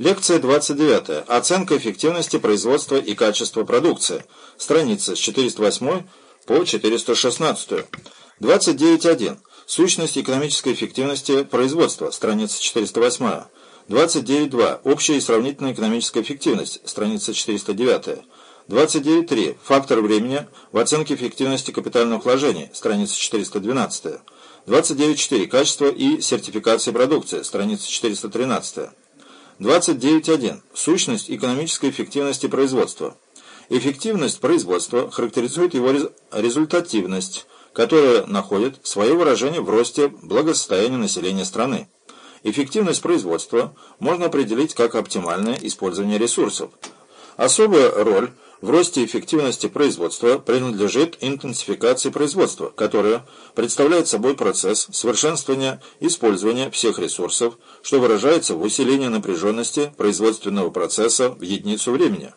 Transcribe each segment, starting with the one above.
Лекция 29. Оценка эффективности производства и качества продукции. Страница с 408 по 416. 29.1. Сущность экономической эффективности производства. Страница 408. 29.2. Общая и сравнительная экономическая эффективность. Страница 409. 29.3. Фактор времени в оценке эффективности капитальных вложений. Страница 412. 29.4. Качество и сертификация продукции. Страница 413. 29.1. Сущность экономической эффективности производства. Эффективность производства характеризует его результативность, которая находит свое выражение в росте благосостояния населения страны. Эффективность производства можно определить как оптимальное использование ресурсов. Особая роль в росте эффективности производства принадлежит интенсификации производства, которая представляет собой процесс совершенствования использования всех ресурсов, что выражается в усилении напряженности производственного процесса в единицу времени.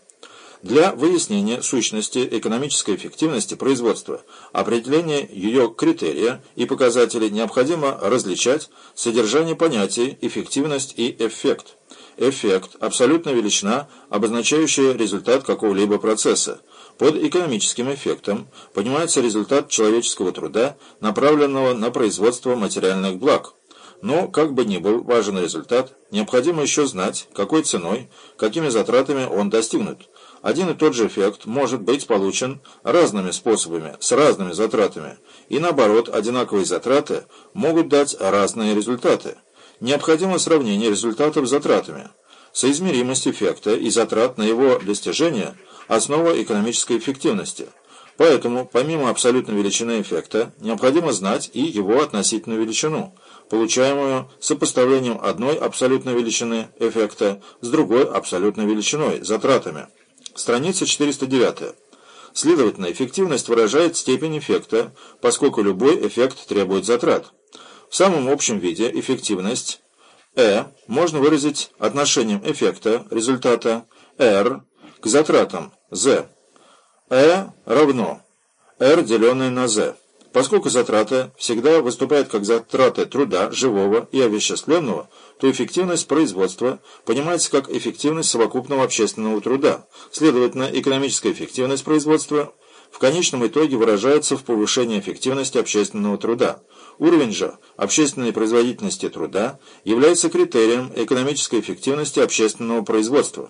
Для выяснения сущности экономической эффективности производства, определения ее критерия и показателей необходимо различать содержание понятий «эффективность» и «эффект». Эффект – абсолютная величина, обозначающая результат какого-либо процесса. Под экономическим эффектом понимается результат человеческого труда, направленного на производство материальных благ. Но, как бы ни был важен результат, необходимо еще знать, какой ценой, какими затратами он достигнут. Один и тот же эффект может быть получен разными способами, с разными затратами, и наоборот, одинаковые затраты могут дать разные результаты. Необходимо сравнение результатов с затратами. Соизмеримость эффекта и затрат на его достижение – основа экономической эффективности. Поэтому, помимо абсолютной величины эффекта, необходимо знать и его относительную величину, получаемую сопоставлением одной абсолютной величины эффекта с другой абсолютной величиной – затратами. Страница 409. Следовательно, эффективность выражает степень эффекта, поскольку любой эффект требует затрат. В самом общем виде эффективность E можно выразить отношением эффекта, результата R к затратам Z. E равно R деленное на Z. Поскольку затраты всегда выступают как затраты труда, живого и овеществленного, то эффективность производства понимается как эффективность совокупного общественного труда. Следовательно, экономическая эффективность производства в конечном итоге выражается в повышении эффективности общественного труда. Уровень же общественной производительности труда является критерием экономической эффективности общественного производства.